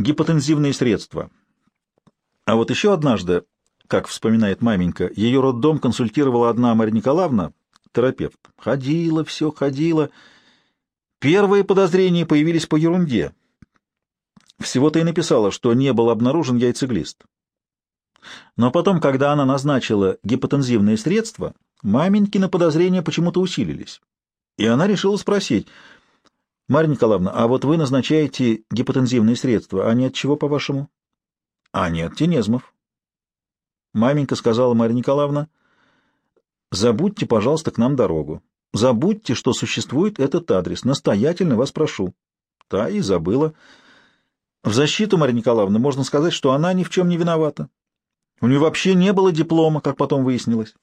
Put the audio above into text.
гипотензивные средства. А вот еще однажды, как вспоминает маменька, ее роддом консультировала одна Марья Николаевна, терапевт. Ходила, все ходила. Первые подозрения появились по ерунде. Всего-то и написала, что не был обнаружен яйцеглист. Но потом, когда она назначила гипотензивные средства, маменькины подозрения почему-то усилились. И она решила спросить, «Марья Николаевна, а вот вы назначаете гипотензивные средства, а не от чего, по-вашему?» «А не от тенезмов». Маменька сказала Марья Николаевна, «Забудьте, пожалуйста, к нам дорогу. Забудьте, что существует этот адрес. Настоятельно вас прошу». Та и забыла. В защиту Марьи Николаевны можно сказать, что она ни в чем не виновата. У нее вообще не было диплома, как потом выяснилось.